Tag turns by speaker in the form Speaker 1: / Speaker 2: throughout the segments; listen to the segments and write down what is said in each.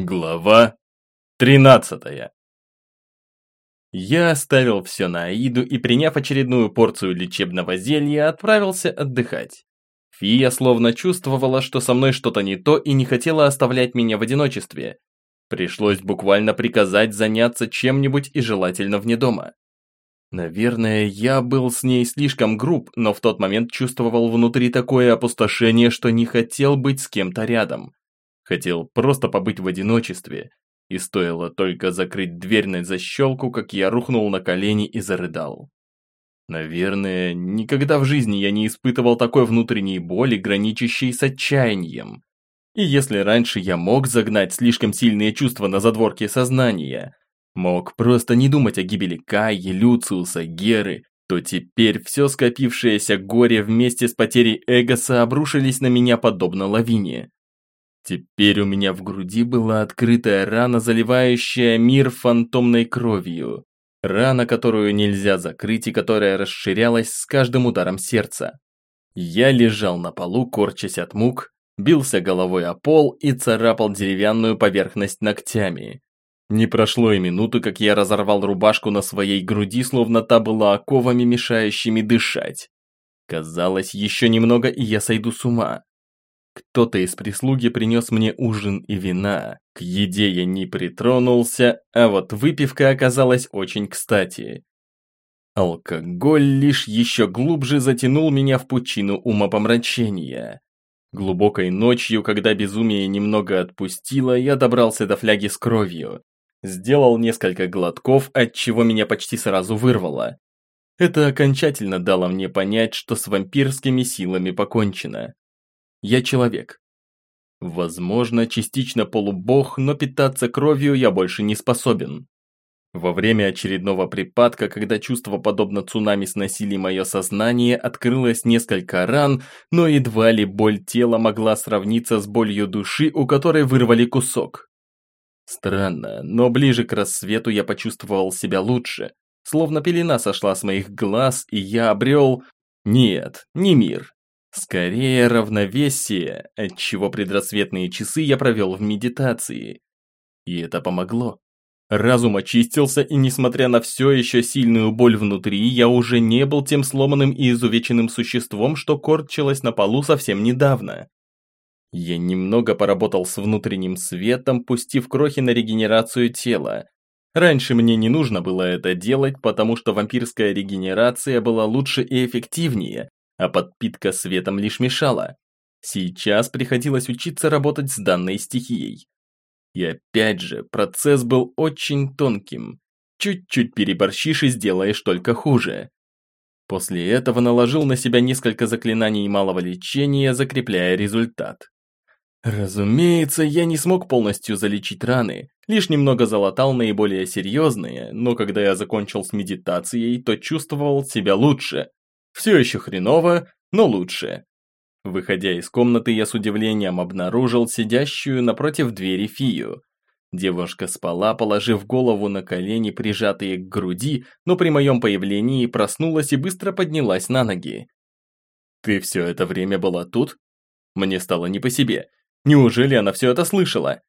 Speaker 1: Глава 13 Я оставил все на Аиду и, приняв очередную порцию лечебного зелья, отправился отдыхать. Фия словно чувствовала, что со мной что-то не то и не хотела оставлять меня в одиночестве. Пришлось буквально приказать заняться чем-нибудь и желательно вне дома. Наверное, я был с ней слишком груб, но в тот момент чувствовал внутри такое опустошение, что не хотел быть с кем-то рядом. Хотел просто побыть в одиночестве. И стоило только закрыть дверь на защелку, как я рухнул на колени и зарыдал. Наверное, никогда в жизни я не испытывал такой внутренней боли, граничащей с отчаянием. И если раньше я мог загнать слишком сильные чувства на задворке сознания, мог просто не думать о гибели Каи, Люциуса, Геры, то теперь все скопившееся горе вместе с потерей Эгоса обрушились на меня подобно лавине. Теперь у меня в груди была открытая рана, заливающая мир фантомной кровью. Рана, которую нельзя закрыть и которая расширялась с каждым ударом сердца. Я лежал на полу, корчась от мук, бился головой о пол и царапал деревянную поверхность ногтями. Не прошло и минуты, как я разорвал рубашку на своей груди, словно та была оковами, мешающими дышать. Казалось, еще немного, и я сойду с ума. Кто-то из прислуги принес мне ужин и вина. К еде я не притронулся, а вот выпивка оказалась очень кстати. Алкоголь лишь еще глубже затянул меня в пучину умопомрачения. Глубокой ночью, когда безумие немного отпустило, я добрался до фляги с кровью. Сделал несколько глотков, от чего меня почти сразу вырвало. Это окончательно дало мне понять, что с вампирскими силами покончено. Я человек. Возможно, частично полубог, но питаться кровью я больше не способен. Во время очередного припадка, когда чувство подобно цунами сносили мое сознание, открылось несколько ран, но едва ли боль тела могла сравниться с болью души, у которой вырвали кусок. Странно, но ближе к рассвету я почувствовал себя лучше, словно пелена сошла с моих глаз, и я обрел... Нет, не мир, Скорее равновесие, отчего предрассветные часы я провел в медитации. И это помогло. Разум очистился, и несмотря на все еще сильную боль внутри, я уже не был тем сломанным и изувеченным существом, что корчилось на полу совсем недавно. Я немного поработал с внутренним светом, пустив крохи на регенерацию тела. Раньше мне не нужно было это делать, потому что вампирская регенерация была лучше и эффективнее, а подпитка светом лишь мешала. Сейчас приходилось учиться работать с данной стихией. И опять же, процесс был очень тонким. Чуть-чуть переборщишь и сделаешь только хуже. После этого наложил на себя несколько заклинаний малого лечения, закрепляя результат. Разумеется, я не смог полностью залечить раны, лишь немного залатал наиболее серьезные, но когда я закончил с медитацией, то чувствовал себя лучше. Все еще хреново, но лучше. Выходя из комнаты, я с удивлением обнаружил сидящую напротив двери Фию. Девушка спала, положив голову на колени, прижатые к груди, но при моем появлении проснулась и быстро поднялась на ноги. «Ты все это время была тут?» Мне стало не по себе. Неужели она все это слышала?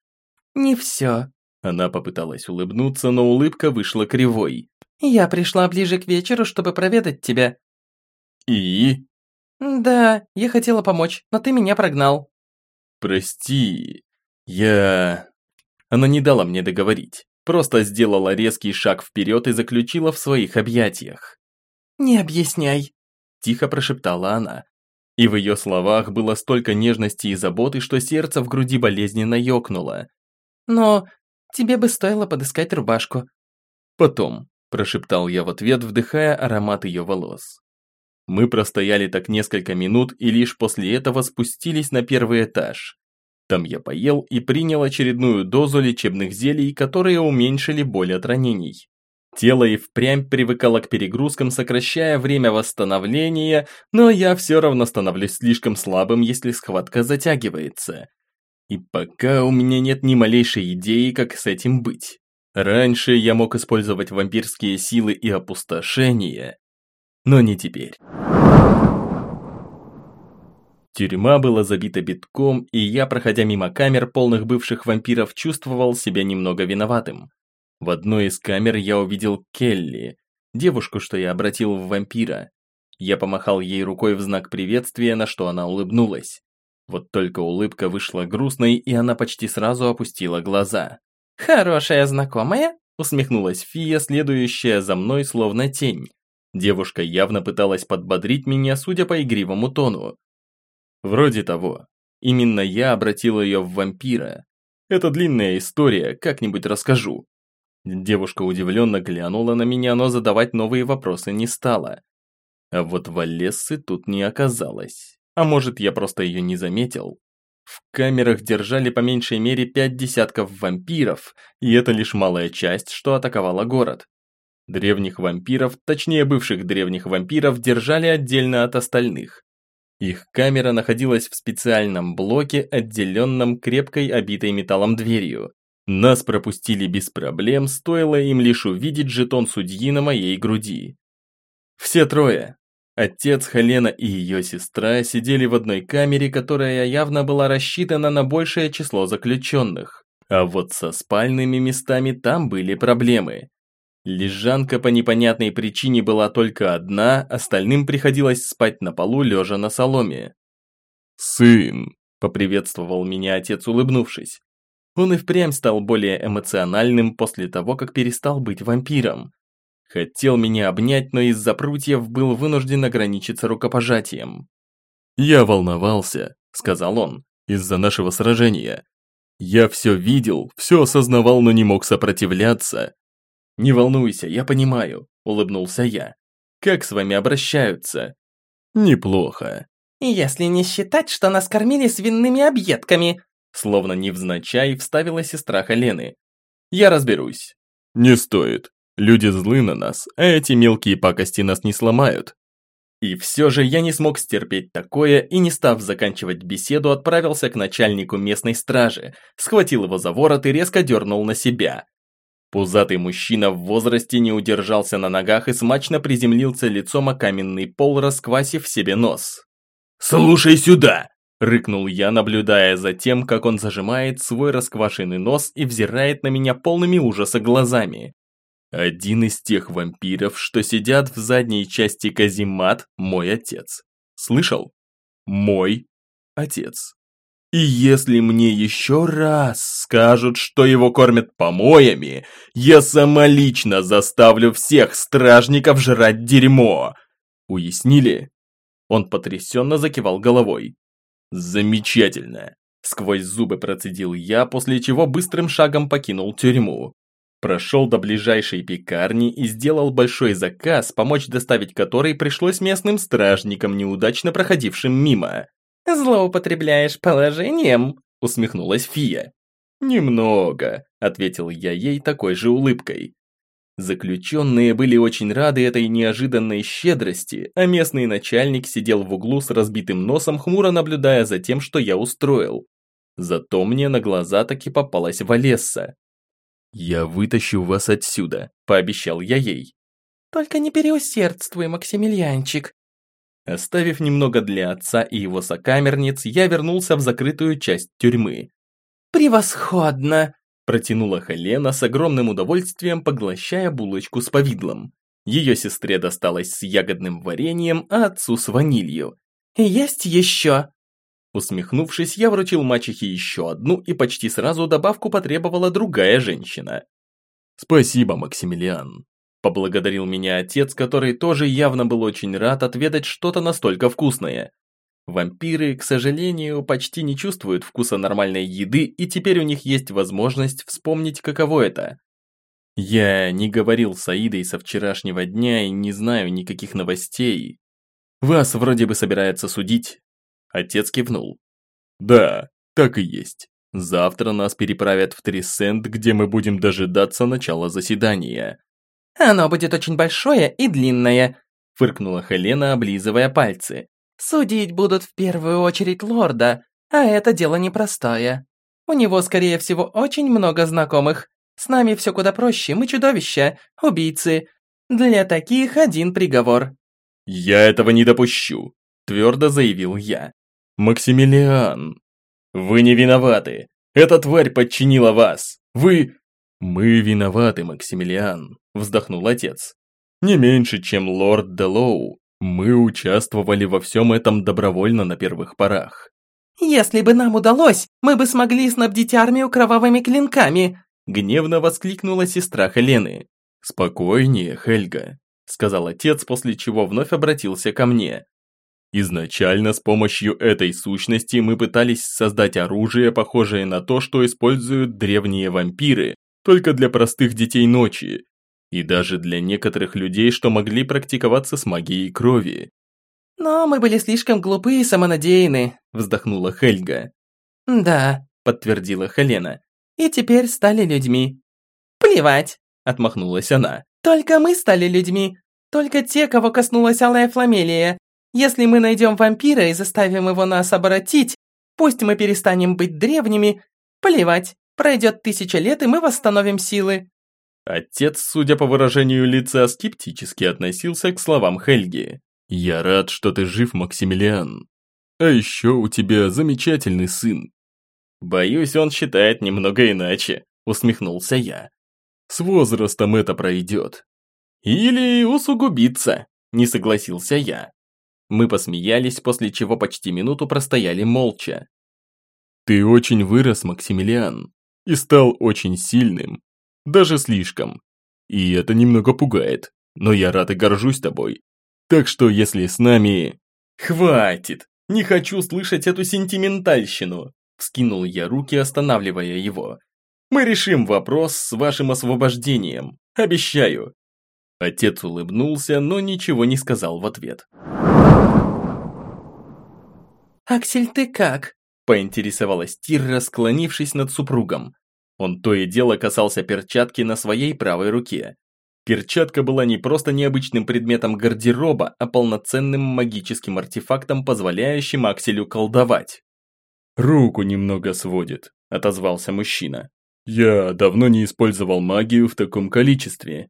Speaker 2: «Не все».
Speaker 1: Она попыталась улыбнуться, но улыбка вышла кривой.
Speaker 2: «Я пришла ближе к вечеру, чтобы проведать тебя.
Speaker 1: «И?»
Speaker 2: «Да, я хотела помочь, но ты меня прогнал».
Speaker 1: «Прости, я...» Она не дала мне договорить, просто сделала резкий шаг вперед и заключила в своих объятиях.
Speaker 2: «Не объясняй», –
Speaker 1: тихо прошептала она. И в ее словах было столько нежности и заботы, что сердце в груди болезненно ёкнуло.
Speaker 2: «Но тебе бы стоило подыскать рубашку».
Speaker 1: «Потом», – прошептал я в ответ, вдыхая аромат ее волос. Мы простояли так несколько минут и лишь после этого спустились на первый этаж. Там я поел и принял очередную дозу лечебных зелий, которые уменьшили боль от ранений. Тело и впрямь привыкало к перегрузкам, сокращая время восстановления, но я все равно становлюсь слишком слабым, если схватка затягивается. И пока у меня нет ни малейшей идеи, как с этим быть. Раньше я мог использовать вампирские силы и опустошение, но не теперь. Тюрьма была забита битком, и я, проходя мимо камер, полных бывших вампиров, чувствовал себя немного виноватым. В одной из камер я увидел Келли, девушку, что я обратил в вампира. Я помахал ей рукой в знак приветствия, на что она улыбнулась. Вот только улыбка вышла грустной, и она почти сразу опустила глаза.
Speaker 2: «Хорошая знакомая?»
Speaker 1: усмехнулась Фия, следующая за мной словно тень. Девушка явно пыталась подбодрить меня, судя по игривому тону. Вроде того. Именно я обратил ее в вампира. Это длинная история, как-нибудь расскажу. Девушка удивленно глянула на меня, но задавать новые вопросы не стала. А вот Валессы тут не оказалось. А может, я просто ее не заметил? В камерах держали по меньшей мере пять десятков вампиров, и это лишь малая часть, что атаковала город. Древних вампиров, точнее бывших древних вампиров, держали отдельно от остальных. Их камера находилась в специальном блоке, отделенном крепкой обитой металлом дверью. Нас пропустили без проблем, стоило им лишь увидеть жетон судьи на моей груди. Все трое. Отец Хелена и ее сестра сидели в одной камере, которая явно была рассчитана на большее число заключенных. А вот со спальными местами там были проблемы. Лежанка по непонятной причине была только одна, остальным приходилось спать на полу, лежа на соломе. «Сын!» – поприветствовал меня отец, улыбнувшись. Он и впрямь стал более эмоциональным после того, как перестал быть вампиром. Хотел меня обнять, но из-за прутьев был вынужден ограничиться рукопожатием. «Я волновался», — сказал он, — «из-за нашего сражения. Я все видел, все осознавал, но не мог сопротивляться». «Не волнуйся, я понимаю», — улыбнулся я. «Как с вами обращаются?» «Неплохо».
Speaker 2: «Если не считать, что нас кормили свиными объедками»,
Speaker 1: Словно невзначай вставила сестра Хелены. «Я разберусь». «Не стоит. Люди злы на нас, а эти мелкие пакости нас не сломают». И все же я не смог стерпеть такое и, не став заканчивать беседу, отправился к начальнику местной стражи, схватил его за ворот и резко дернул на себя. Пузатый мужчина в возрасте не удержался на ногах и смачно приземлился лицом о каменный пол, расквасив себе нос. «Слушай сюда!» Рыкнул я, наблюдая за тем, как он зажимает свой расквашенный нос и взирает на меня полными ужаса глазами. Один из тех вампиров, что сидят в задней части каземат, мой отец. Слышал? Мой отец. И если мне еще раз скажут, что его кормят помоями, я самолично заставлю всех стражников жрать дерьмо. Уяснили? Он потрясенно закивал головой. «Замечательно!» Сквозь зубы процедил я, после чего быстрым шагом покинул тюрьму. Прошел до ближайшей пекарни и сделал большой заказ, помочь доставить который пришлось местным стражникам, неудачно проходившим мимо.
Speaker 2: «Злоупотребляешь положением?»
Speaker 1: – усмехнулась Фия. «Немного», – ответил я ей такой же улыбкой. Заключенные были очень рады этой неожиданной щедрости, а местный начальник сидел в углу с разбитым носом, хмуро наблюдая за тем, что я устроил. Зато мне на глаза таки попалась Валесса. «Я вытащу вас отсюда», – пообещал я ей.
Speaker 2: «Только не переусердствуй, Максимилианчик».
Speaker 1: Оставив немного для отца и его сокамерниц, я вернулся в закрытую часть тюрьмы.
Speaker 2: «Превосходно!»
Speaker 1: Протянула Хелена с огромным удовольствием, поглощая булочку с повидлом. Ее сестре досталось с ягодным вареньем, а отцу с ванилью.
Speaker 2: «Есть еще!»
Speaker 1: Усмехнувшись, я вручил мачехе еще одну, и почти сразу добавку потребовала другая женщина. «Спасибо, Максимилиан», – поблагодарил меня отец, который тоже явно был очень рад отведать что-то настолько вкусное. Вампиры, к сожалению, почти не чувствуют вкуса нормальной еды, и теперь у них есть возможность вспомнить, каково это. Я не говорил с Аидой со вчерашнего дня и не знаю никаких новостей. Вас вроде бы собирается судить. Отец кивнул. Да, так и есть. Завтра нас переправят в Трисент, где мы будем дожидаться начала заседания.
Speaker 2: Оно будет очень большое и длинное,
Speaker 1: фыркнула Хелена, облизывая пальцы.
Speaker 2: Судить будут в первую очередь лорда, а это дело непростое. У него, скорее всего, очень много знакомых. С нами все куда проще, мы чудовища, убийцы. Для таких один приговор».
Speaker 1: «Я этого не допущу», – твердо заявил я. Максимилиан, вы не виноваты. Эта тварь подчинила вас. Вы... Мы виноваты, Максимилиан, вздохнул отец. Не меньше, чем лорд Делоу. Мы участвовали во всем этом добровольно на первых порах.
Speaker 2: «Если бы нам удалось, мы бы смогли снабдить армию кровавыми клинками!»
Speaker 1: Гневно воскликнула сестра Хелены. «Спокойнее, Хельга», сказал отец, после чего вновь обратился ко мне. Изначально с помощью этой сущности мы пытались создать оружие, похожее на то, что используют древние вампиры, только для простых детей ночи, и даже для некоторых людей, что могли практиковаться с магией крови.
Speaker 2: «Но мы были слишком глупы и самонадеяны», –
Speaker 1: вздохнула Хельга.
Speaker 2: «Да», – подтвердила Хелена. «И теперь стали людьми». «Плевать», – отмахнулась она. «Только мы стали людьми. Только те, кого коснулась алая фламелия. Если мы найдем вампира и заставим его нас обратить, пусть мы перестанем быть древними, плевать, пройдет тысяча лет, и мы восстановим силы».
Speaker 1: Отец, судя по выражению лица, скептически относился к словам Хельги. «Я рад, что ты жив, Максимилиан. А еще у тебя замечательный сын». «Боюсь, он считает немного иначе», — усмехнулся я. «С возрастом это пройдет». «Или усугубится», — не согласился я. Мы посмеялись, после чего почти минуту простояли молча. «Ты очень вырос, Максимилиан, и стал очень сильным. Даже слишком. И это немного пугает, но я рад и горжусь тобой. Так что если с нами... Хватит! Не хочу слышать эту сентиментальщину! Вскинул я руки, останавливая его. Мы решим вопрос с вашим освобождением. Обещаю. Отец улыбнулся, но ничего не сказал в ответ.
Speaker 2: «Аксель, ты как?»
Speaker 1: – поинтересовалась Тирра, склонившись над супругом. Он то и дело касался перчатки на своей правой руке. Перчатка была не просто необычным предметом гардероба, а полноценным магическим артефактом, позволяющим Акселю колдовать. «Руку немного сводит», – отозвался мужчина. «Я давно не использовал магию в таком количестве».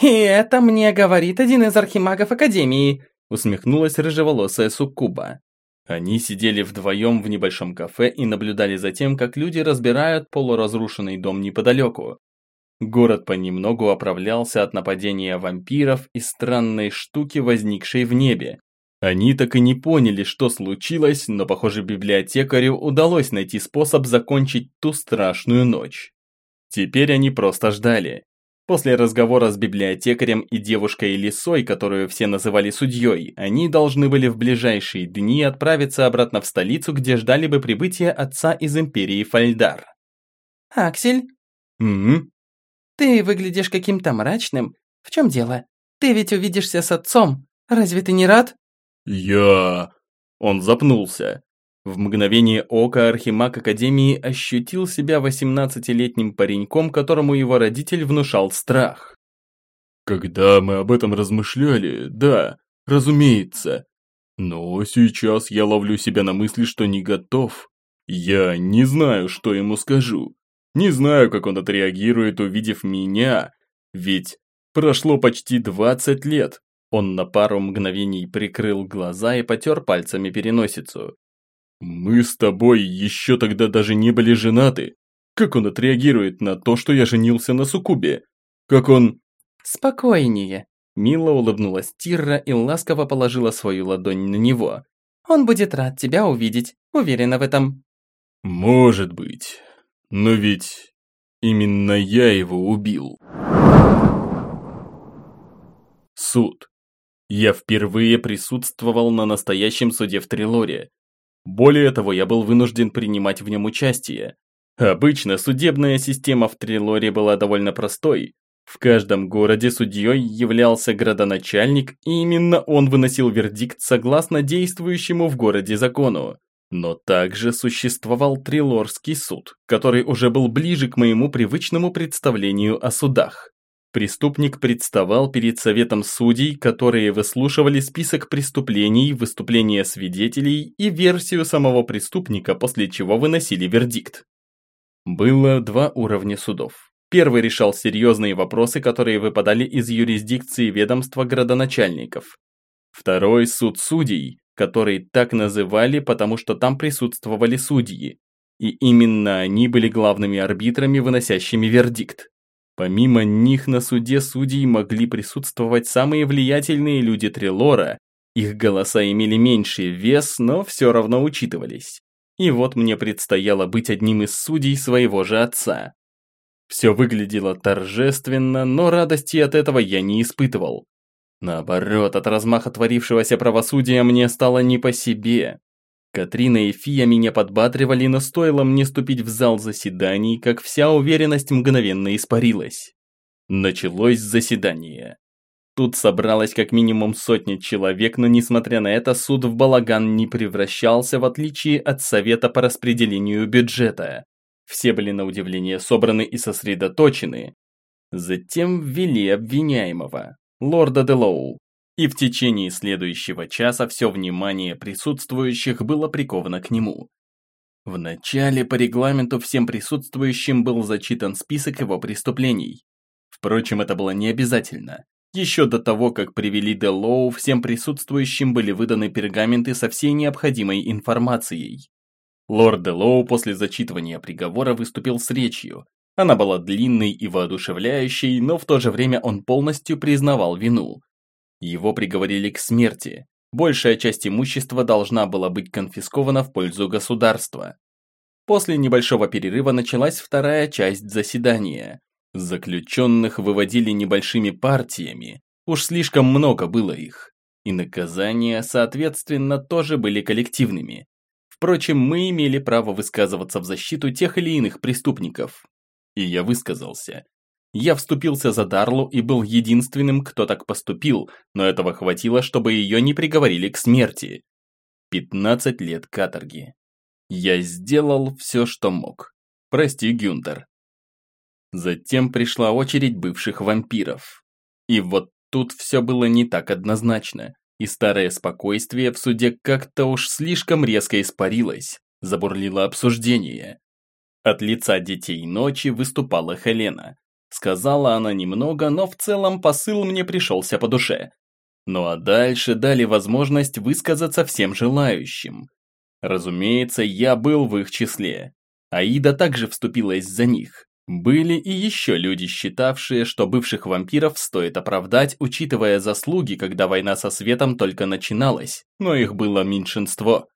Speaker 2: «И это мне говорит один из архимагов Академии», – усмехнулась рыжеволосая суккуба.
Speaker 1: Они сидели вдвоем в небольшом кафе и наблюдали за тем, как люди разбирают полуразрушенный дом неподалеку. Город понемногу оправлялся от нападения вампиров и странной штуки, возникшей в небе. Они так и не поняли, что случилось, но, похоже, библиотекарю удалось найти способ закончить ту страшную ночь. Теперь они просто ждали. После разговора с библиотекарем и девушкой Лисой, которую все называли судьей, они должны были в ближайшие дни отправиться обратно в столицу, где ждали бы прибытия отца из Империи Фальдар.
Speaker 2: «Аксель?»
Speaker 1: «Угу»,
Speaker 2: ты выглядишь каким-то мрачным. В чем дело? Ты ведь увидишься с отцом. Разве ты не рад?»
Speaker 1: «Я...» Он запнулся. В мгновение ока Архимаг Академии ощутил себя 18-летним пареньком, которому его родитель внушал страх. «Когда мы об этом размышляли, да, разумеется. Но сейчас я ловлю себя на мысли, что не готов. Я не знаю, что ему скажу. Не знаю, как он отреагирует, увидев меня, ведь прошло почти 20 лет. Он на пару мгновений прикрыл глаза и потер пальцами переносицу. «Мы с тобой еще тогда даже не были женаты. Как он отреагирует на то, что я женился на Сукубе? Как он...»
Speaker 2: «Спокойнее», – мило улыбнулась Тирра и ласково положила свою ладонь на него. «Он будет рад тебя увидеть, уверена в этом».
Speaker 1: «Может быть. Но ведь именно я его убил. Суд. Я впервые присутствовал на настоящем суде в Трилоре. Более того, я был вынужден принимать в нем участие. Обычно судебная система в Трилоре была довольно простой. В каждом городе судьей являлся градоначальник, и именно он выносил вердикт согласно действующему в городе закону. Но также существовал Трилорский суд, который уже был ближе к моему привычному представлению о судах. Преступник представал перед советом судей, которые выслушивали список преступлений, выступления свидетелей и версию самого преступника, после чего выносили вердикт. Было два уровня судов. Первый решал серьезные вопросы, которые выпадали из юрисдикции ведомства градоначальников. Второй – суд судей, который так называли, потому что там присутствовали судьи. И именно они были главными арбитрами, выносящими вердикт. Помимо них на суде судей могли присутствовать самые влиятельные люди Трилора, их голоса имели меньший вес, но все равно учитывались. И вот мне предстояло быть одним из судей своего же отца. Все выглядело торжественно, но радости от этого я не испытывал. Наоборот, от размаха творившегося правосудия мне стало не по себе. Катрина и Фия меня подбадривали, но стоило мне ступить в зал заседаний, как вся уверенность мгновенно испарилась. Началось заседание. Тут собралось как минимум сотни человек, но несмотря на это, суд в балаган не превращался, в отличие от совета по распределению бюджета. Все были на удивление собраны и сосредоточены. Затем ввели обвиняемого, лорда Делоу. И в течение следующего часа все внимание присутствующих было приковано к нему. Вначале по регламенту всем присутствующим был зачитан список его преступлений. Впрочем, это было не обязательно. Еще до того, как привели Делоу, всем присутствующим были выданы пергаменты со всей необходимой информацией. Лорд Делоу после зачитывания приговора выступил с речью. Она была длинной и воодушевляющей, но в то же время он полностью признавал вину. Его приговорили к смерти. Большая часть имущества должна была быть конфискована в пользу государства. После небольшого перерыва началась вторая часть заседания. Заключенных выводили небольшими партиями, уж слишком много было их. И наказания, соответственно, тоже были коллективными. Впрочем, мы имели право высказываться в защиту тех или иных преступников. И я высказался. Я вступился за Дарлу и был единственным, кто так поступил, но этого хватило, чтобы ее не приговорили к смерти. 15 лет каторги. Я сделал все, что мог. Прости, Гюнтер. Затем пришла очередь бывших вампиров. И вот тут все было не так однозначно, и старое спокойствие в суде как-то уж слишком резко испарилось, забурлило обсуждение. От лица детей ночи выступала Хелена. Сказала она немного, но в целом посыл мне пришелся по душе. Ну а дальше дали возможность высказаться всем желающим. Разумеется, я был в их числе. Аида также вступилась за них. Были и еще люди, считавшие, что бывших вампиров стоит оправдать, учитывая заслуги, когда война со светом только начиналась, но их было меньшинство.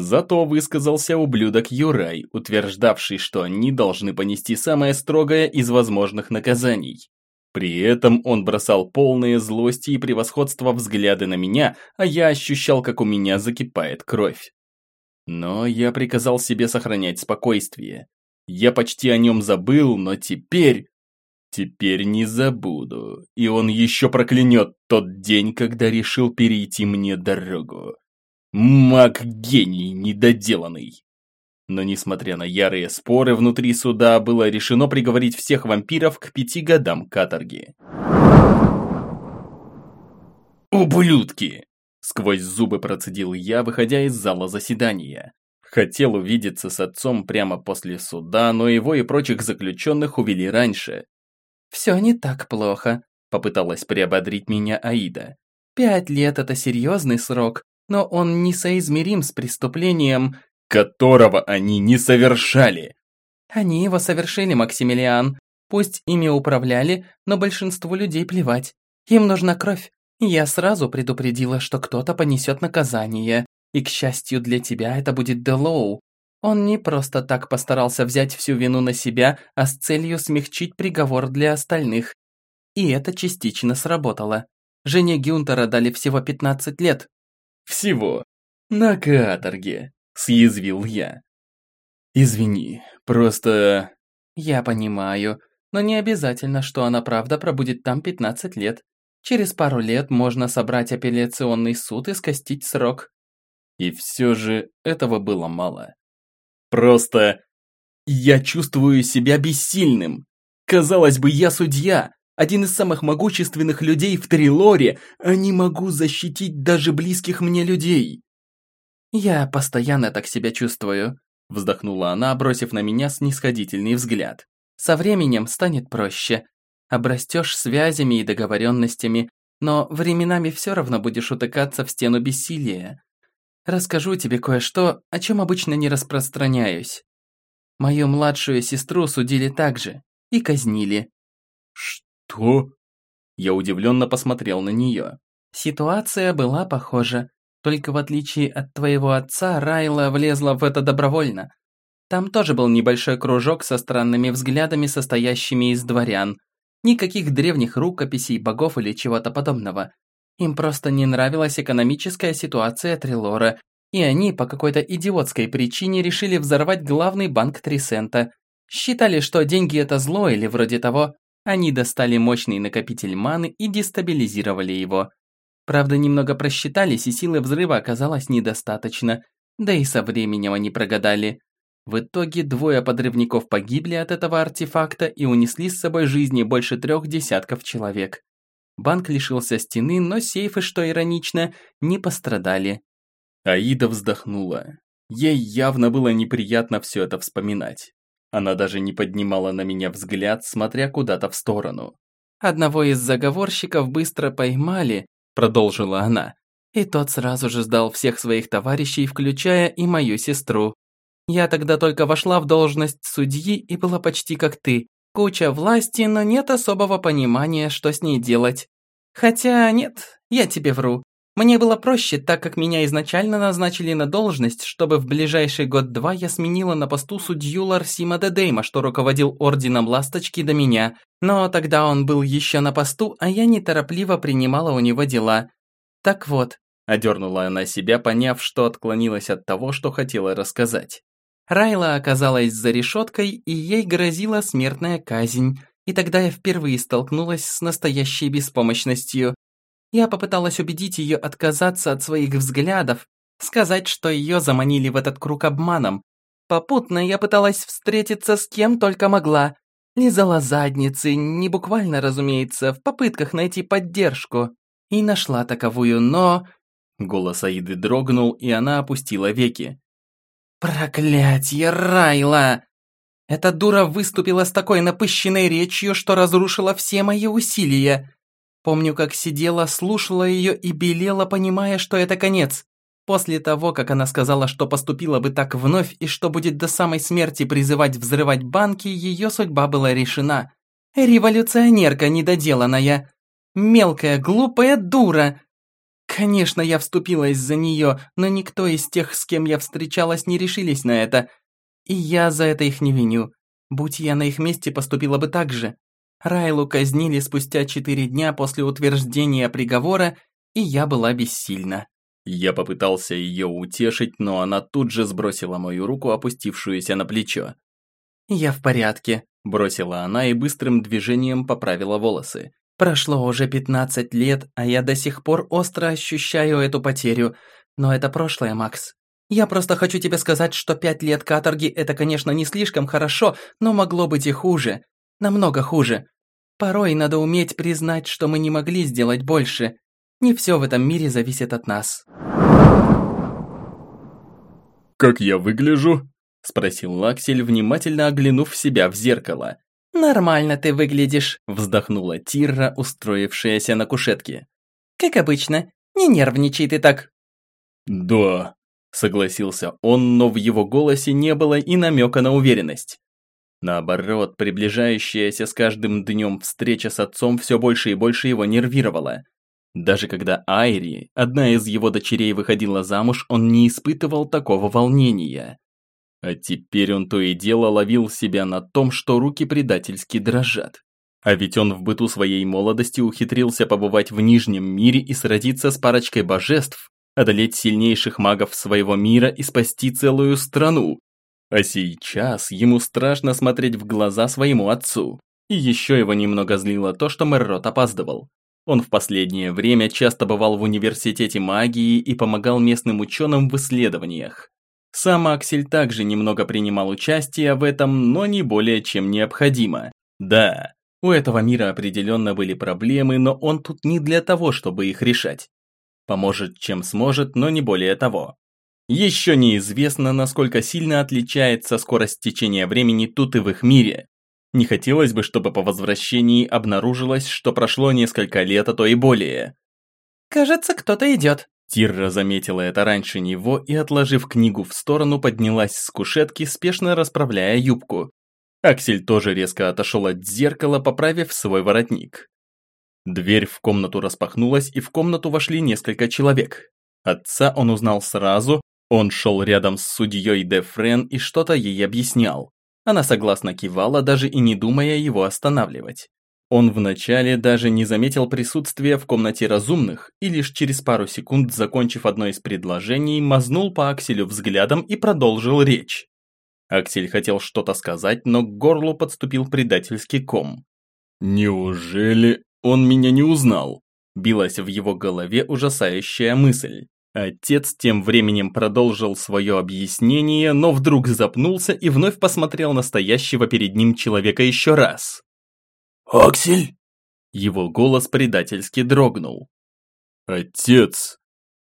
Speaker 1: Зато высказался ублюдок Юрай, утверждавший, что они должны понести самое строгое из возможных наказаний. При этом он бросал полные злости и превосходства взгляды на меня, а я ощущал, как у меня закипает кровь. Но я приказал себе сохранять спокойствие. Я почти о нем забыл, но теперь... Теперь не забуду. И он еще проклянет тот день, когда решил перейти мне дорогу. Маг-гений недоделанный. Но несмотря на ярые споры внутри суда, было решено приговорить всех вампиров к пяти годам каторги. «Ублюдки!» Сквозь зубы процедил я, выходя из зала заседания. Хотел увидеться с отцом прямо после суда, но его и прочих заключенных увели раньше.
Speaker 2: «Все не так плохо», – попыталась приободрить меня Аида. «Пять лет – это серьезный срок, но он несоизмерим с преступлением,
Speaker 1: которого они не совершали».
Speaker 2: «Они его совершили, Максимилиан. Пусть ими управляли, но большинству людей плевать. Им нужна кровь. Я сразу предупредила, что кто-то понесет наказание. И, к счастью для тебя, это будет Делоу. Он не просто так постарался взять всю вину на себя, а с целью смягчить приговор для остальных. И это частично сработало. Жене Гюнтера дали всего 15 лет.
Speaker 1: «Всего? На каторге», – съязвил я. «Извини, просто...»
Speaker 2: «Я понимаю, но не обязательно, что она правда пробудет там 15 лет. Через пару лет можно собрать апелляционный суд и скостить срок.
Speaker 1: И все же этого было мало. Просто я чувствую себя бессильным. Казалось бы, я судья, один из самых могущественных людей в Трилоре, а не могу защитить даже близких мне людей.
Speaker 2: Я постоянно так себя чувствую,
Speaker 1: вздохнула она, бросив на меня снисходительный взгляд.
Speaker 2: Со временем станет проще. Обрастешь связями и договоренностями, но временами все равно будешь утыкаться в стену бессилия. расскажу тебе кое-что, о чем обычно не распространяюсь. Мою младшую сестру судили также и казнили.
Speaker 1: Что? Я удивленно посмотрел на нее.
Speaker 2: Ситуация была похожа, только в отличие от твоего отца, Райла влезла в это добровольно. Там тоже был небольшой кружок со странными взглядами, состоящими из дворян. Никаких древних рукописей, богов или чего-то подобного. Им просто не нравилась экономическая ситуация Трилора, и они по какой-то идиотской причине решили взорвать главный банк Трисента. Считали, что деньги это зло или вроде того. Они достали мощный накопитель маны и дестабилизировали его. Правда, немного просчитались, и силы взрыва оказалось недостаточно, да и со временем они прогадали. В итоге двое подрывников погибли от этого артефакта и унесли с собой жизни больше трех десятков человек. Банк лишился стены, но сейфы, что иронично, не пострадали.
Speaker 1: Аида вздохнула. Ей явно было неприятно все это вспоминать. Она даже не поднимала на меня взгляд, смотря куда-то в сторону.
Speaker 2: «Одного из заговорщиков быстро поймали», – продолжила она. «И тот сразу же сдал всех своих товарищей, включая и мою сестру. Я тогда только вошла в должность судьи и была почти как ты. Куча власти, но нет особого понимания, что с ней делать. Хотя нет, я тебе вру. Мне было проще, так как меня изначально назначили на должность, чтобы в ближайший год-два я сменила на посту судью Ларсима Дедейма, что руководил Орденом Ласточки до меня. Но тогда он был еще на посту, а я неторопливо принимала у него дела. Так вот, одернула она себя, поняв, что отклонилась от того, что хотела рассказать. Райла оказалась за решеткой, и ей грозила смертная казнь. И тогда я впервые столкнулась с настоящей беспомощностью. Я попыталась убедить ее отказаться от своих взглядов, сказать, что ее заманили в этот круг обманом. Попутно я пыталась встретиться с кем только могла. Лизала задницы, не буквально, разумеется, в попытках найти поддержку. И нашла таковую, но...
Speaker 1: Голос Аиды дрогнул, и она опустила веки.
Speaker 2: «Проклятье, Райла!» Эта дура выступила с такой напыщенной речью, что разрушила все мои усилия. Помню, как сидела, слушала ее и белела, понимая, что это конец. После того, как она сказала, что поступила бы так вновь и что будет до самой смерти призывать взрывать банки, ее судьба была решена. Революционерка недоделанная. Мелкая, глупая дура. Конечно, я вступилась за нее, но никто из тех, с кем я встречалась, не решились на это. И я за это их не виню. Будь я на их месте, поступила бы так же. Райлу казнили спустя четыре дня после утверждения приговора, и я была бессильна.
Speaker 1: Я попытался ее утешить, но она тут же сбросила мою руку, опустившуюся на плечо.
Speaker 2: «Я в порядке», – бросила она и быстрым движением поправила волосы. «Прошло уже 15 лет, а я до сих пор остро ощущаю эту потерю. Но это прошлое, Макс. Я просто хочу тебе сказать, что пять лет каторги – это, конечно, не слишком хорошо, но могло быть и хуже. Намного хуже. Порой надо уметь признать, что мы не могли сделать больше. Не все в этом мире зависит от нас.
Speaker 1: «Как я выгляжу?» – спросил Лаксель, внимательно оглянув себя в зеркало.
Speaker 2: «Нормально ты выглядишь», –
Speaker 1: вздохнула Тирра, устроившаяся на кушетке.
Speaker 2: «Как обычно. Не нервничай ты так».
Speaker 1: «Да», – согласился он, но в его голосе не было и намека на уверенность. Наоборот, приближающаяся с каждым днем встреча с отцом все больше и больше его нервировала. Даже когда Айри, одна из его дочерей, выходила замуж, он не испытывал такого волнения. А теперь он то и дело ловил себя на том, что руки предательски дрожат. А ведь он в быту своей молодости ухитрился побывать в Нижнем мире и сразиться с парочкой божеств, одолеть сильнейших магов своего мира и спасти целую страну. А сейчас ему страшно смотреть в глаза своему отцу. И еще его немного злило то, что Меррот опаздывал. Он в последнее время часто бывал в университете магии и помогал местным ученым в исследованиях. Сам Аксель также немного принимал участие в этом, но не более чем необходимо. Да, у этого мира определенно были проблемы, но он тут не для того, чтобы их решать. Поможет, чем сможет, но не более того. Еще неизвестно, насколько сильно отличается скорость течения времени тут и в их мире. Не хотелось бы, чтобы по возвращении обнаружилось, что прошло несколько лет, а то и более.
Speaker 2: «Кажется, кто-то идет»,
Speaker 1: Тирра заметила это раньше него и, отложив книгу в сторону, поднялась с кушетки, спешно расправляя юбку. Аксель тоже резко отошел от зеркала, поправив свой воротник. Дверь в комнату распахнулась, и в комнату вошли несколько человек. Отца он узнал сразу, он шел рядом с судьей Де Френ и что-то ей объяснял. Она согласно кивала, даже и не думая его останавливать. Он вначале даже не заметил присутствия в комнате разумных и лишь через пару секунд, закончив одно из предложений, мазнул по Акселю взглядом и продолжил речь. Аксель хотел что-то сказать, но к горлу подступил предательский ком. «Неужели он меня не узнал?» Билась в его голове ужасающая мысль. Отец тем временем продолжил свое объяснение, но вдруг запнулся и вновь посмотрел на стоящего перед ним человека еще раз.
Speaker 3: «Аксель?»
Speaker 1: Его голос предательски дрогнул. «Отец!»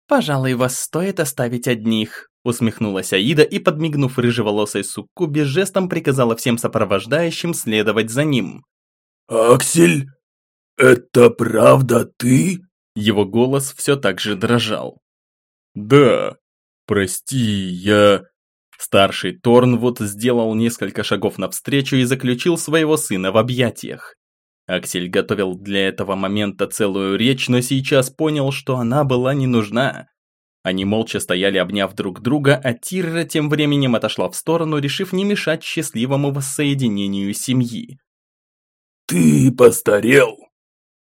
Speaker 2: «Пожалуй, вас стоит оставить одних», усмехнулась Аида и, подмигнув рыжеволосой суккубе, жестом приказала всем сопровождающим следовать за ним.
Speaker 3: «Аксель, это правда ты?»
Speaker 1: Его голос все так же дрожал. «Да, прости, я...» Старший Торнвуд сделал несколько шагов навстречу и заключил своего сына в объятиях. Аксель готовил для этого момента целую речь, но сейчас понял, что она была не нужна. Они молча стояли, обняв друг друга, а Тирра тем временем отошла в сторону, решив не мешать счастливому воссоединению семьи.
Speaker 3: «Ты постарел!»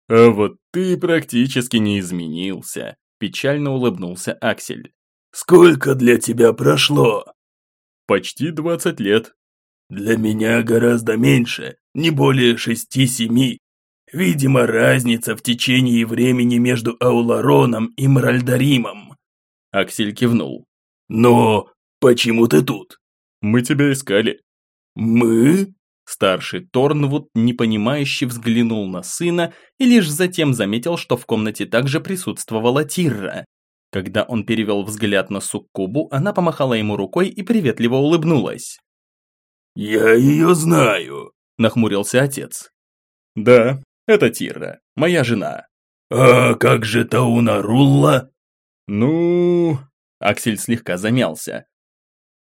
Speaker 1: «А вот ты практически не изменился», – печально улыбнулся Аксель.
Speaker 3: «Сколько для тебя прошло?»
Speaker 1: «Почти двадцать лет».
Speaker 3: «Для меня гораздо меньше, не более шести-семи. Видимо, разница в течении времени между Аулароном и Мральдаримом.
Speaker 1: Аксель кивнул.
Speaker 3: Но почему ты тут?
Speaker 1: Мы тебя искали.
Speaker 3: Мы?
Speaker 1: Старший Торнвуд непонимающе взглянул на сына и лишь затем заметил, что в комнате также присутствовала Тирра. Когда он перевел взгляд на Суккубу, она помахала ему рукой и приветливо улыбнулась.
Speaker 3: «Я ее знаю»,
Speaker 1: нахмурился отец. «Да, это Тирра, моя жена».
Speaker 3: «А как же Таунарулла?»
Speaker 1: «Ну...» Аксель слегка замялся.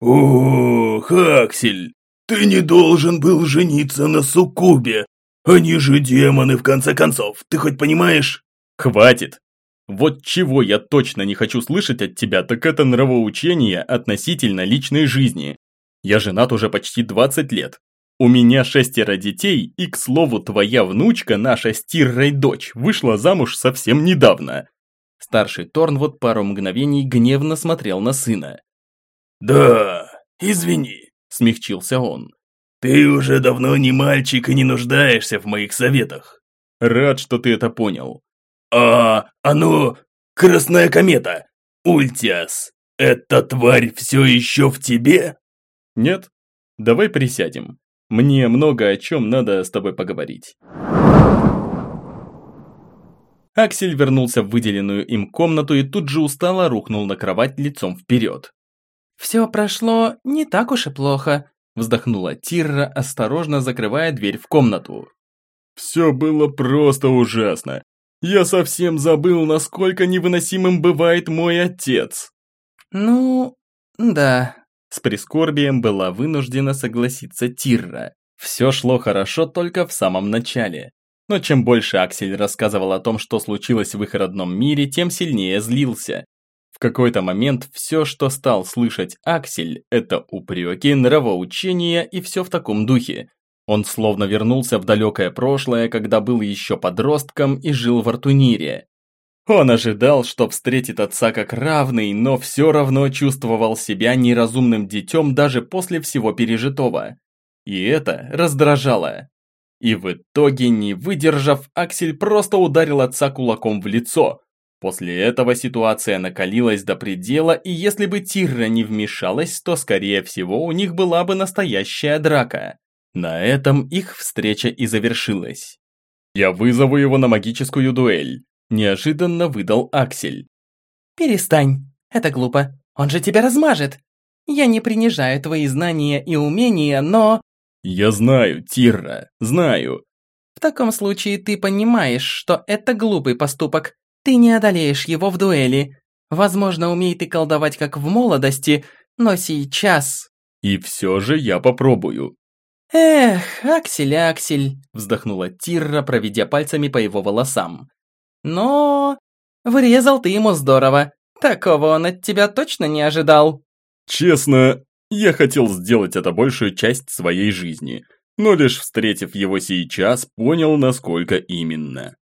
Speaker 3: «Ох, Аксель, ты не должен был жениться на Суккубе. Они же демоны, в конце концов, ты хоть понимаешь?»
Speaker 1: «Хватит! Вот чего я точно не хочу слышать от тебя, так это нравоучение относительно личной жизни. Я женат уже почти 20 лет, у меня шестеро детей, и, к слову, твоя внучка, наша стиррой дочь, вышла замуж совсем недавно». Старший Торнвуд пару мгновений гневно смотрел на сына.
Speaker 3: «Да, извини», – смягчился он. «Ты уже давно не мальчик и не нуждаешься в моих советах».
Speaker 1: «Рад, что ты это понял».
Speaker 3: «А, оно... Красная комета! Ультиас! Эта тварь все еще в тебе?»
Speaker 1: «Нет. Давай присядем. Мне много о чем надо с тобой поговорить. Аксель вернулся в выделенную им комнату и тут же устало рухнул на кровать лицом вперед.
Speaker 2: «Все прошло не так уж и плохо»,
Speaker 1: вздохнула Тирра, осторожно закрывая дверь в комнату. «Все было просто ужасно. Я совсем забыл, насколько невыносимым бывает мой отец».
Speaker 2: «Ну, да»,
Speaker 1: с прискорбием была вынуждена согласиться Тирра. Все шло хорошо только в самом начале. Но чем больше Аксель рассказывал о том, что случилось в их родном мире, тем сильнее злился. В какой-то момент все, что стал слышать Аксель, это упреки, нравоучения и все в таком духе. Он словно вернулся в далекое прошлое, когда был еще подростком и жил в Артунире. Он ожидал, что встретит отца как равный, но все равно чувствовал себя неразумным детем даже после всего пережитого. И это раздражало. И в итоге, не выдержав, Аксель просто ударил отца кулаком в лицо. После этого ситуация накалилась до предела, и если бы Тирра не вмешалась, то, скорее всего, у них была бы настоящая драка. На этом их встреча и завершилась. «Я вызову его на магическую дуэль», Неожиданно выдал Аксель.
Speaker 2: «Перестань, это глупо. Он же тебя размажет. Я не принижаю твои знания и умения, но...»
Speaker 1: «Я знаю, Тирра, знаю».
Speaker 2: «В таком случае ты понимаешь, что это глупый поступок. Ты не одолеешь его в дуэли. Возможно, умеет и колдовать, как в молодости, но сейчас...
Speaker 1: И все же я попробую.
Speaker 2: Эх, Аксель, Аксель,
Speaker 1: Вздохнула Тирра, проведя пальцами по его волосам.
Speaker 2: но... Врезал ты ему здорово. Такого он от тебя точно не ожидал.
Speaker 1: Честно, я хотел сделать это большую часть своей жизни, но лишь встретив его сейчас, понял, насколько именно.